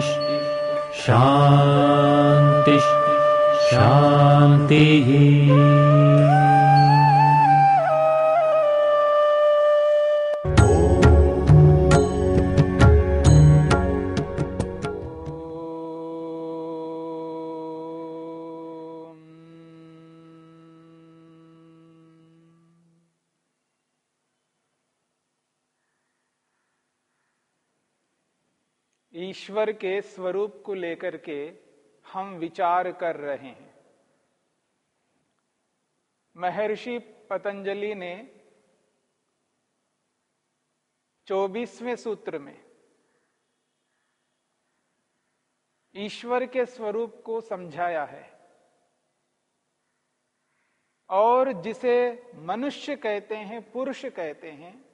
शान्तिः शांति। शान्तिः ईश्वर के स्वरूप को लेकर के हम विचार कर रहे हैं। महर्षि पतंजलि ने चौबीसवें सूत्र में ईश्वर के स्वरूप को समझाया है और जिसे मनुष्य कहते हैं, पुरुष कहते हैं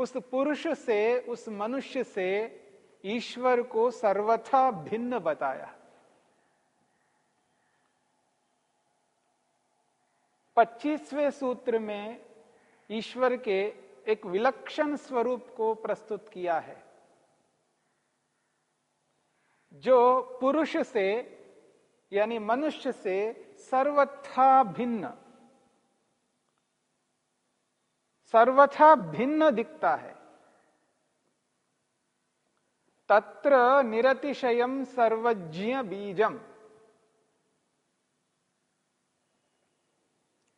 उस पुरुष से, उस मनुष्य से ईश्वर को सर्वथा भिन्न बताया। पच्चीसवें सूत्र में ईश्वर के एक विलक्षण स्वरूप को प्रस्तुत किया है। जो पुरुष से, यानी मनुष्य से सर्वथा भिन्न सर्वथा भिन्न दिखता है। तत्र निरतिशयम सर्वज्ञ बीजम।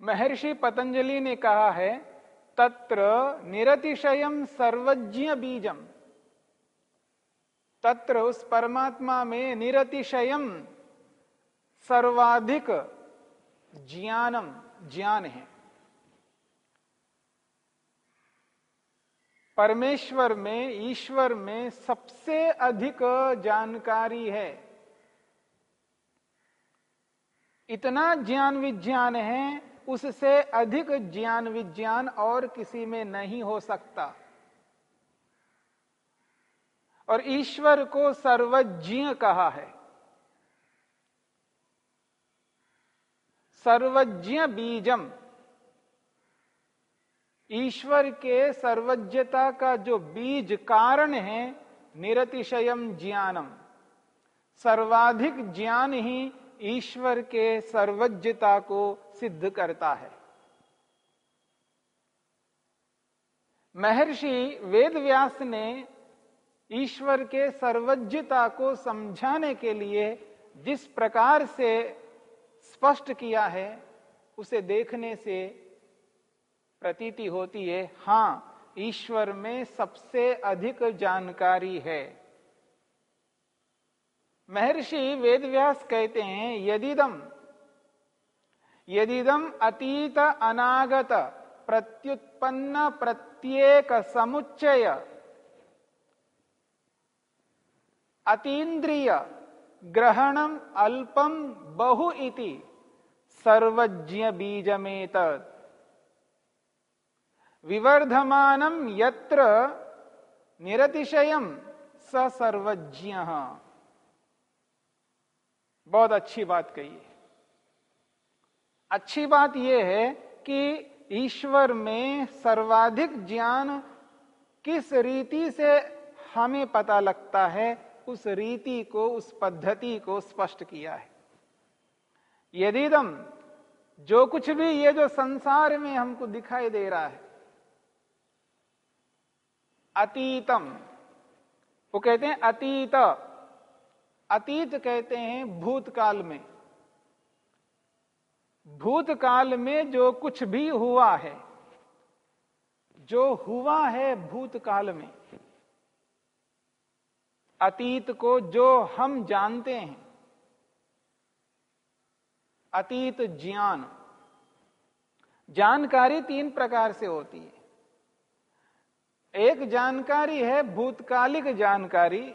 महर्षि पतंजलि ने कहा है, तत्र निरतिशयम सर्वज्ञ बीजम। तत्र उस परमात्मा में निरतिशयम सर्वाधिक ज्ञानम, ज्ञान है। परमेश्वर में, ईश्वर में सबसे अधिक जानकारी है। इतना ज्ञान विज्ञान है, उससे अधिक ज्ञान विज्ञान और किसी में नहीं हो सकता। और ईश्वर को सर्वज्ञ कहा है। सर्वज्ञ बीजम। ईश्वर के सर्वज्ञता का जो बीज कारण है, निरतिशयम ज्ञानम। सर्वाधिक ज्ञान ही ईश्वर के सर्वज्ञता को सिद्ध करता है। महर्षि वेदव्यास ने ईश्वर के सर्वज्ञता को समझाने के लिए जिस प्रकार से स्पष्ट किया है, उसे देखने से प्रतीति होती है, हाँ, ईश्वर में सबसे अधिक जानकारी है। महर्षि वेदव्यास कहते हैं, यदिदम यदिदम अतीत अनागत, प्रत्युत्पन्न प्रत्येक समुच्चय। अतीन्द्रिय ग्रहणम अल्पम बहु इति सर्वज्ञ बीजमेत विवर्धमानम यत्र निरतिशयम स सर्वज्ञ। बहुत अच्छी बात कही है। अच्छी बात यह है कि ईश्वर में सर्वाधिक ज्ञान किस रीति से हमें पता लगता है, उस रीति को, उस पद्धति को स्पष्ट किया है। यदिदम जो कुछ भी ये जो संसार में हमको दिखाई दे रहा है अतीतम। वो कहते हैं अतीत। अतीत कहते हैं भूतकाल में। भूतकाल में जो कुछ भी हुआ है, जो हुआ है भूतकाल में, अतीत को जो हम जानते हैं, अतीत ज्ञान। जानकारी तीन प्रकार से होती है। एक जानकारी है भूतकालिक जानकारी,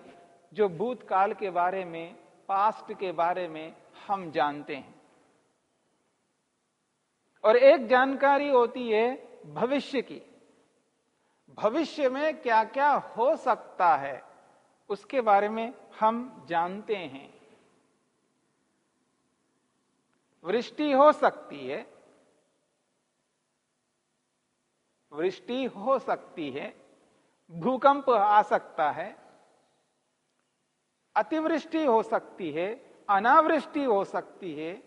जो भूतकाल के बारे में पास्ट के बारे में हम जानते हैं। और एक जानकारी होती है भविष्य की। भविष्य में क्या क्या हो सकता है, उसके बारे में हम जानते हैं। वृष्टि हो सकती है। वृष्टि हो सकती है। भूकंप आ सकता है, अतिवृष्टि हो सकती है, अनावृष्टि हो सकती है,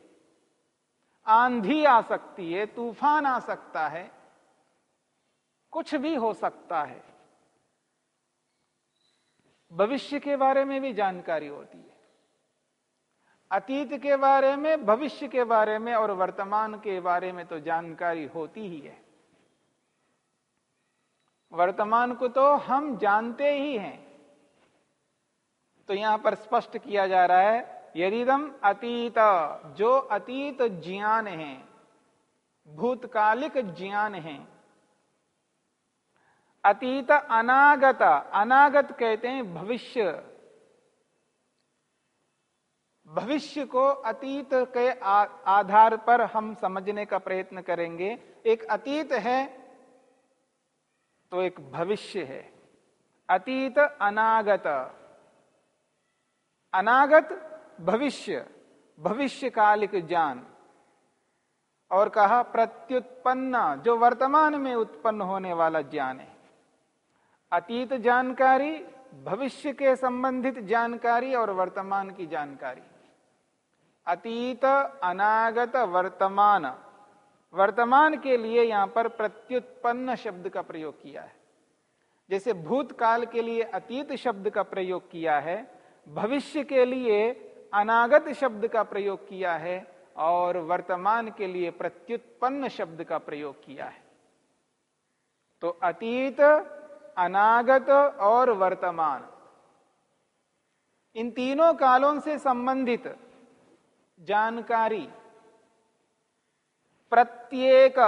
आंधी आ सकती है, तूफ़ान आ सकता है, कुछ भी हो सकता है। भविष्य के बारे में भी जानकारी होती है। अतीत के बारे में, भविष्य के बारे में और वर्तमान के बारे में तो जानकारी होती ही है। वर्तमान को तो हम जानते ही हैं। तो यहाँ पर स्पष्ट किया जा रहा है, यदिदम अतीत, जो अतीत ज्ञान है, भूतकालिक ज्ञान है। अतीत अनागत अनागत कहते हैं भविष्य। भविष्य को अतीत के आधार पर हम समझने का प्रयत्न करेंगे। एक अतीत है तो एक भविष्य है। अतीत, अनागत। अनागत, भविष्य। भविष्य कालिक ज्ञान। और कहा, प्रत्युत्पन्न, जो वर्तमान में उत्पन्न होने वाला ज्ञान है। अतीत जानकारी, भविष्य के संबंधित जानकारी और वर्तमान की जानकारी। अतीत, अनागत, वर्तमान। वर्तमान के लिए यहाँ पर प्रत्युत्पन्न शब्द का प्रयोग किया है। जैसे भूतकाल के लिए अतीत शब्द का प्रयोग किया है, भविष्य के लिए अनागत शब्द का प्रयोग किया है और वर्तमान के लिए प्रत्युत्पन्न शब्द का प्रयोग किया है। तो अतीत, अनागत और वर्तमान, इन तीनों कालों से संबंधित जानकारी प्रत्येक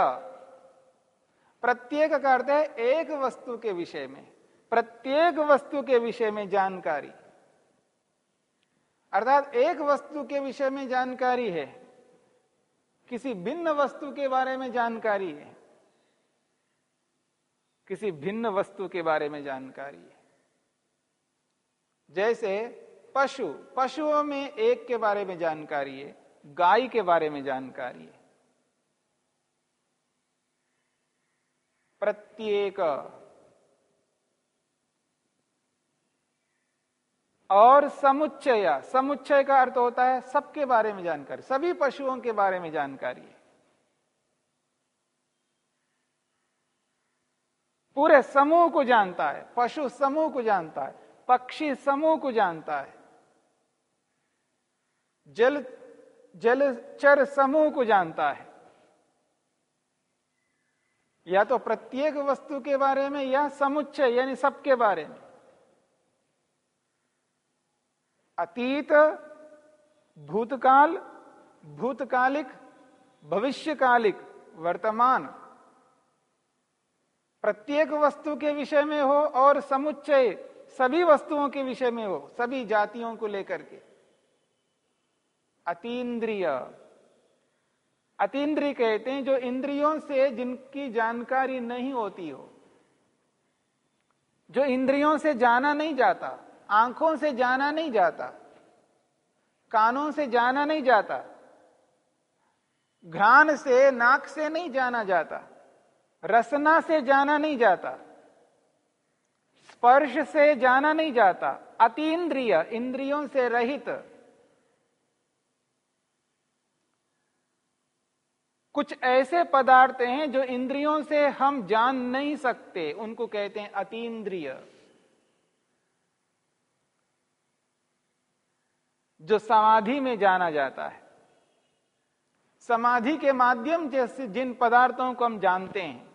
प्रत्येक का अर्थ है एक वस्तु के विषय में, प्रत्येक वस्तु के विषय में जानकारी। अर्थात एक वस्तु के विषय में जानकारी है, किसी भिन्न वस्तु के बारे में जानकारी है, किसी भिन्न वस्तु के बारे में जानकारी है। जैसे पशु, पशुओं में एक के बारे में जानकारी है, गाय के बारे में जानकारी है। प्रत्येक। और समुच्चय। समुच्चय का अर्थ होता है सबके बारे में जानकारी, सभी पशुओं के बारे में जानकारी। पूरे समूह को जानता है, पशु समूह को जानता है, पक्षी समूह को जानता है। जल जलचर समूह को जानता है। या तो प्रत्येक वस्तु के बारे में, या समुच्चय, यानी सबके बारे में। अतीत, भूतकाल, भूतकालिक, भविष्यकालिक, वर्तमान। प्रत्येक वस्तु के विषय में हो और समुच्चय सभी वस्तुओं के विषय में हो, सभी जातियों को लेकर के। अतीन्द्रिय। अतीन्द्रिय कहते हैं, जो इंद्रियों से जिनकी जानकारी नहीं होती हो। जो इंद्रियों से जाना नहीं जाता, आँखों से जाना नहीं जाता, कानों से जाना नहीं जाता, घ्राण से, नाक से नहीं जाना जाता, रसना से जाना नहीं जाता, स्पर्श से जाना नहीं जाता, अतीन्द्रिय, इंद्रियों से रहित कुछ ऐसे पदार्थ हैं जो इंद्रियों से हम जान नहीं सकते। उनको कहते हैं अतीन्द्रिय। जो समाधि में जाना जाता है। समाधि के माध्यम जैसे जिन पदार्थों को हम जानते हैं,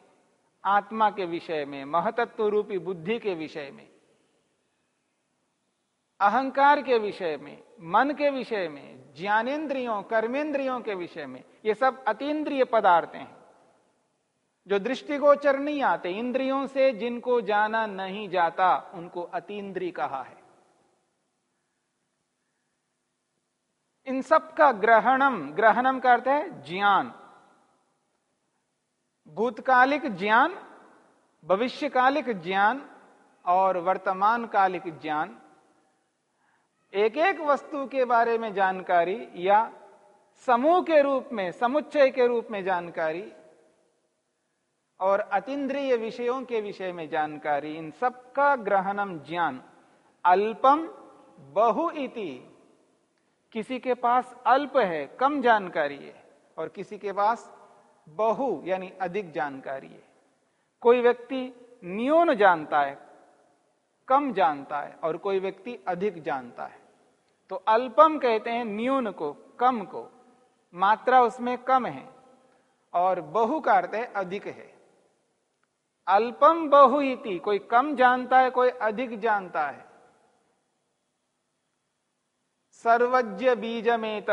आत्मा के विषय में महतत्व रूपी बुद्धि के विषय में अहंकार के विषय में, मन के विषय में, ज्ञानेन्द्रियों कर्मेंद्रियों के विषय में, ये सब अतीन्द्रिय पदार्थ हैं। जो दृष्टिगोचर नहीं आते, इंद्रियों से जिनको जाना नहीं जाता, उनको अतीन्द्रिय कहा है। इन सब का ग्रहणम ग्रहणम का अर्थ है ज्ञान। भूतकालिक ज्ञान, भविष्यकालिक ज्ञान और वर्तमान कालिक ज्ञान एक एक वस्तु के बारे में जानकारी या समूह के रूप में, समुच्चय के रूप में जानकारी और अतीन्द्रिय विषयों के विषय में जानकारी, इन सबका ग्रहणम ज्ञान। अल्पम बहु इति। किसी के पास अल्प है, कम जानकारी है, और किसी के पास बहु, यानी अधिक जानकारी है। कोई व्यक्ति न्यून जानता है कम जानता है और कोई व्यक्ति अधिक जानता है। तो अल्पम कहते हैं न्यून को, कम को। मात्रा उसमें कम है और बहु का अर्थ है अधिक है। अल्पम बहु इति, कोई कम जानता है, कोई अधिक जानता है। सर्वज्ञ बीज में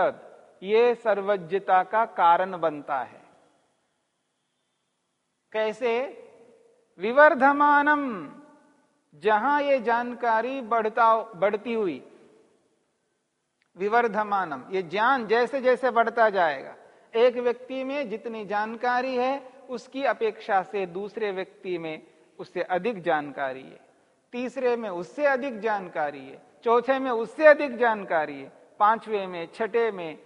ये सर्वज्ञता का कारण बनता है। कैसे? विवर्धमानम। जहाँ ये जानकारी बढ़ता, बढ़ती हुई, विवर्धमानम, ये ज्ञान जैसे जैसे बढ़ता जाएगा, एक व्यक्ति में जितनी जानकारी है, उसकी अपेक्षा से दूसरे व्यक्ति में उससे अधिक जानकारी है, तीसरे में उससे अधिक जानकारी है, चौथे में उससे अधिक जानकारी है, पाँचवें में, छठे में,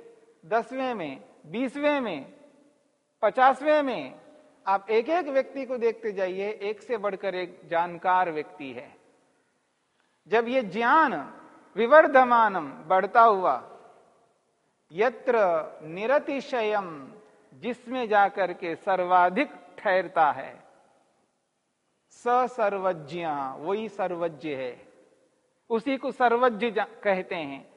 दसवें में, बीसवें में, पचासवें में आप एक एक व्यक्ति को देखते जाइए, एक से बढ़कर एक जानकार व्यक्ति है। जब ये ज्ञान विवर्धमानम बढ़ता हुआ, यत्र निरतिशयम, जिसमें जाकर के सर्वाधिक ठहरता है स सर्वज्ञ वही सर्वज्ञ है। उसी को सर्वज्ञ कहते हैं।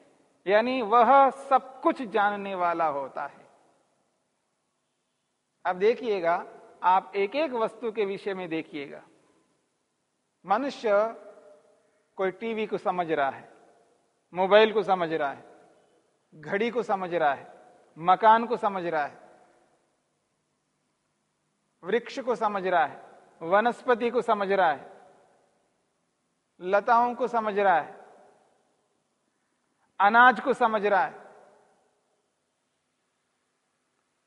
यानी वह सब कुछ जानने वाला होता है। अब देखिएगा आप एक एक वस्तु के विषय में देखिएगा। मनुष्य कोई टीवी को समझ रहा है, मोबाइल को समझ रहा है, घड़ी को समझ रहा है, मकान को समझ रहा है, वृक्ष को समझ रहा है, वनस्पति को समझ रहा है, लताओं को समझ रहा है, अनाज को समझ रहा है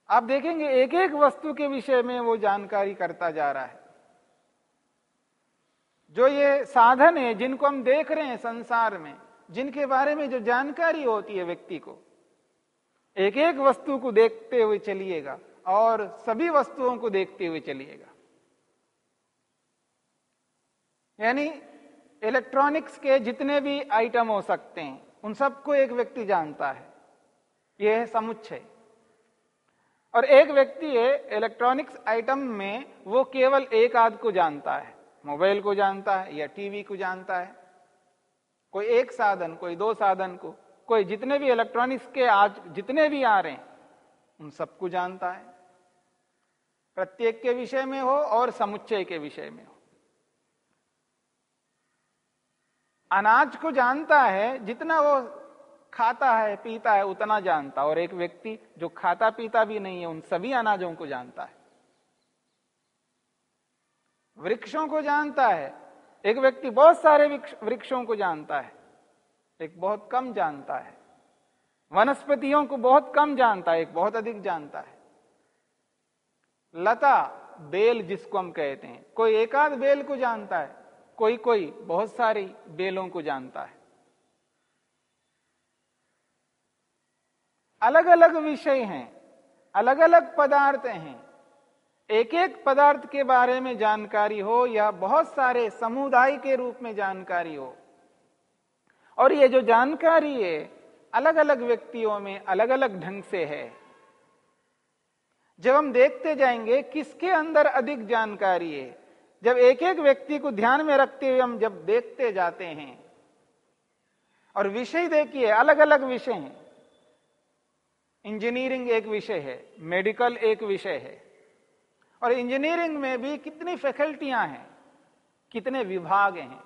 आप देखेंगे एक एक वस्तु के विषय में वो जानकारी करता जा रहा है। जो ये साधन है, जिनको हम देख रहे हैं संसार में, जिनके बारे में जो जानकारी होती है व्यक्ति को एक एक वस्तु को देखते हुए चलिएगा और सभी वस्तुओं को देखते हुए चलिएगा। यानी इलेक्ट्रॉनिक्स के जितने भी आइटम हो सकते हैं, उन सबको एक व्यक्ति जानता है। यह है और एक व्यक्ति है इलेक्ट्रॉनिक्स आइटम में वो केवल एक आध को जानता है। मोबाइल को जानता है या टीवी को जानता है। कोई एक साधन, कोई दो साधन को, कोई जितने भी इलेक्ट्रॉनिक्स के आज जितने भी आ रहे हैं, उन सबको जानता है। प्रत्येक के विषय में हो और समुच्चय के विषय में हो। अनाज को जानता है जितना वो खाता है, पीता है, उतना जानता और एक व्यक्ति जो खाता पीता भी नहीं है, उन सभी अनाजों को जानता है। वृक्षों को जानता है। एक व्यक्ति बहुत सारे वृक्षों को जानता है। एक बहुत कम जानता है। वनस्पतियों को बहुत कम जानता है, एक बहुत अधिक जानता है। लता, बेल जिसको हम कहते हैं, कोई एकाध बेल को जानता है कोई कोई बहुत सारी बेलों को जानता है। अलग अलग विषय हैं अलग अलग पदार्थ हैं। एक एक पदार्थ के बारे में जानकारी हो या बहुत सारे समुदाय के रूप में जानकारी हो, और ये जो जानकारी है अलग अलग व्यक्तियों में अलग अलग ढंग से है। जब हम देखते जाएँगे किसके अंदर अधिक जानकारी है, जब एक एक व्यक्ति को ध्यान में रखते हुए हम जब देखते जाते हैं, और विषय देखिए अलग अलग विषय हैं। इंजीनियरिंग एक विषय है, मेडिकल एक विषय है। और इंजीनियरिंग में भी कितनी फैकल्टियाँ हैं, कितने विभाग हैं।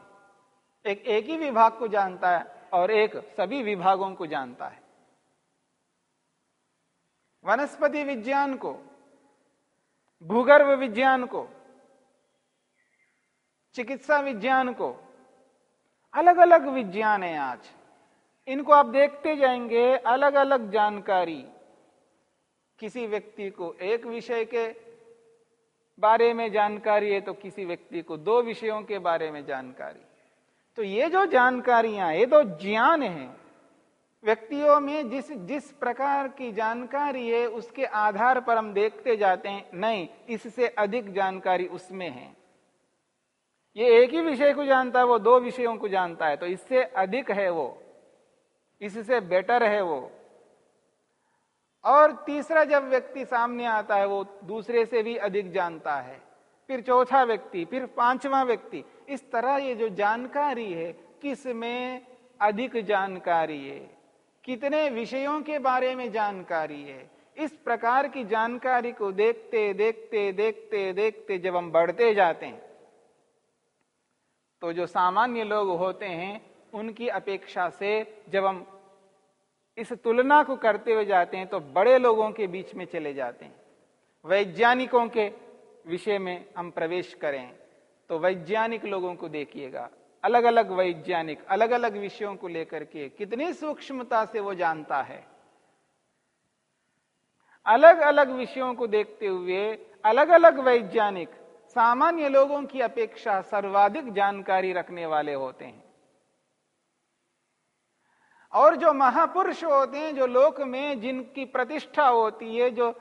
एक एक ही विभाग को जानता है और एक सभी विभागों को जानता है। वनस्पति विज्ञान को, भूगर्भ विज्ञान को, चिकित्सा विज्ञान को अलग अलग विज्ञान है आज। इनको आप देखते जाएँगे अलग अलग जानकारी। किसी व्यक्ति को एक विषय के बारे में जानकारी है तो किसी व्यक्ति को दो विषयों के बारे में जानकारी। तो ये जो जानकारियाँ, ये तो ज्ञान है, व्यक्तियों में जिस जिस प्रकार की जानकारी है, उसके आधार पर हम देखते जाते हैं, नहीं, इससे अधिक जानकारी उसमें है। ये एक ही विषय को जानता है, वो दो विषयों को जानता है तो इससे अधिक है वो। इससे बेटर है वो। और तीसरा जब व्यक्ति सामने आता है, वो दूसरे से भी अधिक जानता है। फिर चौथा व्यक्ति, फिर पांचवा व्यक्ति। इस तरह ये जो जानकारी है, किसमें अधिक जानकारी है? कितने विषयों के बारे में जानकारी है? इस प्रकार की जानकारी को देखते देखते देखते देखते जब हम बढ़ते जाते हैं तो जो सामान्य लोग होते हैं उनकी अपेक्षा से जब हम इस तुलना को करते हुए जाते हैं तो बड़े लोगों के बीच में चले जाते हैं। वैज्ञानिकों के विषय में हम प्रवेश करें तो वैज्ञानिक लोगों को देखिएगा। अलग अलग वैज्ञानिक अलग अलग विषयों को लेकर के कितनी सूक्ष्मता से वो जानता है। अलग अलग विषयों को देखते हुए अलग अलग वैज्ञानिक, सामान्य लोगों की अपेक्षा सर्वाधिक जानकारी रखने वाले होते हैं। और जो महापुरुष होते हैं, जो लोक में जिनकी प्रतिष्ठा होती है, जो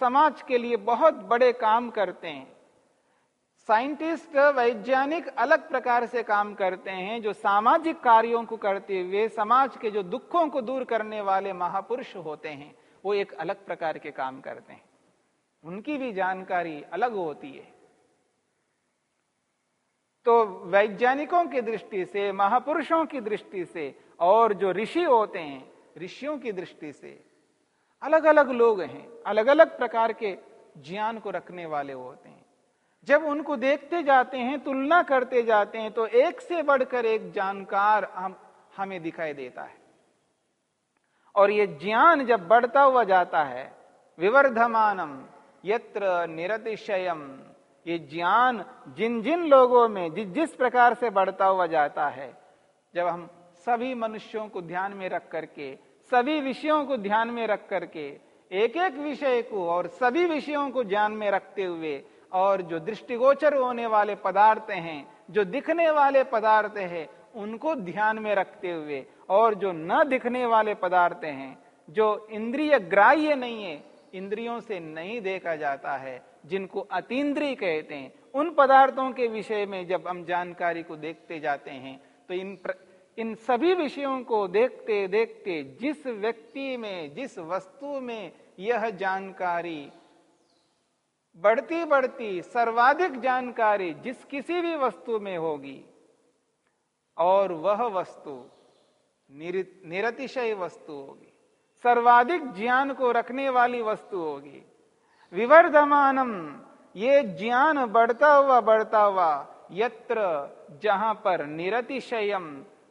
समाज के लिए बहुत बड़े काम करते हैं। साइंटिस्ट, वैज्ञानिक अलग प्रकार से काम करते हैं, जो सामाजिक कार्यों को करते हुए, समाज के जो दुखों को दूर करने वाले महापुरुष होते हैं, वो एक अलग प्रकार के काम करते हैं। उनकी भी जानकारी अलग होती है। तो वैज्ञानिकों की दृष्टि से, महापुरुषों की दृष्टि से और जो ऋषि होते हैं, ऋषियों की दृष्टि से अलग अलग लोग हैं अलग अलग प्रकार के ज्ञान को रखने वाले होते हैं। जब उनको देखते जाते हैं, तुलना करते जाते हैं तो एक से बढ़कर एक जानकार हम, हमें दिखाई देता है। और ये ज्ञान जब बढ़ता हुआ जाता है, विवर्धमानम, यत्र निरतिशयम, ये ज्ञान जिन जिन लोगों में जिस जिस प्रकार से बढ़ता हुआ जाता है, जब हम सभी मनुष्यों को ध्यान में रख करके, सभी विषयों को ध्यान में रख करके एक एक विषय को और सभी विषयों को ध्यान में रखते हुए और जो दृष्टिगोचर होने वाले पदार्थ हैं, जो दिखने वाले पदार्थ हैं, उनको ध्यान में रखते हुए और जो न दिखने वाले पदार्थ हैं, जो इंद्रिय ग्राह्य नहीं है, इंद्रियों से नहीं देखा जाता है, जिनको अतीन्द्रिय कहते हैं, उन पदार्थों के विषय में जब हम जानकारी को देखते जाते हैं तो इन. इन सभी विषयों को देखते देखते जिस व्यक्ति में, जिस वस्तु में यह जानकारी बढ़ती बढ़ती सर्वाधिक जानकारी जिस किसी भी वस्तु में होगी, और वह वस्तु निरतिशय वस्तु होगी, सर्वाधिक ज्ञान को रखने वाली वस्तु होगी। विवर्धमानम, ये ज्ञान बढ़ता हुआ बढ़ता हुआ यत्र जहाँ पर निरतिशयम